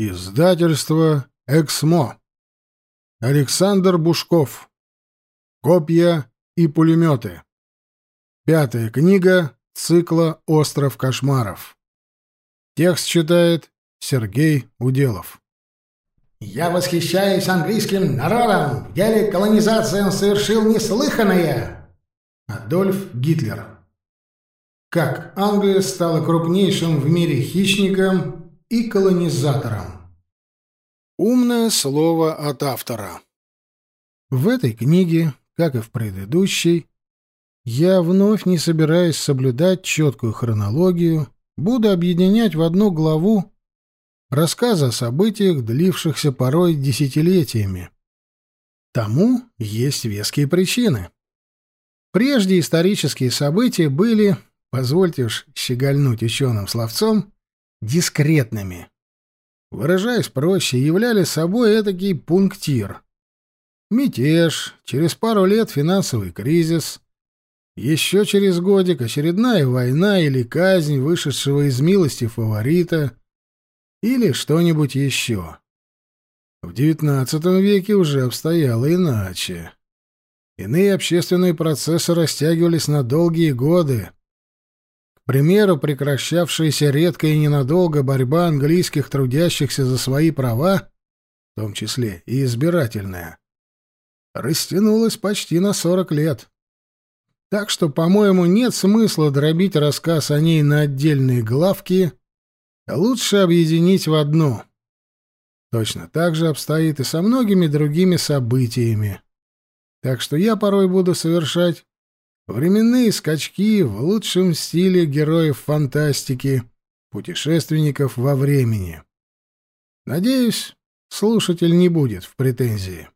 Издательство «Эксмо». Александр Бушков. Копья и пулеметы. Пятая книга цикла «Остров кошмаров». Текст читает Сергей Уделов. «Я восхищаюсь английским народом. В деле колонизации он совершил неслыханное». Адольф Гитлер. Как Англия стала крупнейшим в мире хищником и колонизатором. Умное слово от автора. В этой книге, как и в предыдущей, я вновь не собираюсь соблюдать четкую хронологию, буду объединять в одну главу рассказы о событиях, длившихся порой десятилетиями. Тому есть веские причины. Прежде исторические события были, позвольте уж щегольнуть ученым словцом, дискретными. Выражаясь проще, являли собой этакий пунктир. Мятеж, через пару лет финансовый кризис, еще через годик очередная война или казнь вышедшего из милости фаворита, или что-нибудь еще. В XIX веке уже обстояло иначе. Иные общественные процессы растягивались на долгие годы, примеру, прекращавшаяся редко и ненадолго борьба английских трудящихся за свои права, в том числе и избирательная, растянулась почти на 40 лет. Так что, по-моему, нет смысла дробить рассказ о ней на отдельные главки, а лучше объединить в одну. Точно так же обстоит и со многими другими событиями. Так что я порой буду совершать Временные скачки в лучшем стиле героев фантастики, путешественников во времени. Надеюсь, слушатель не будет в претензии.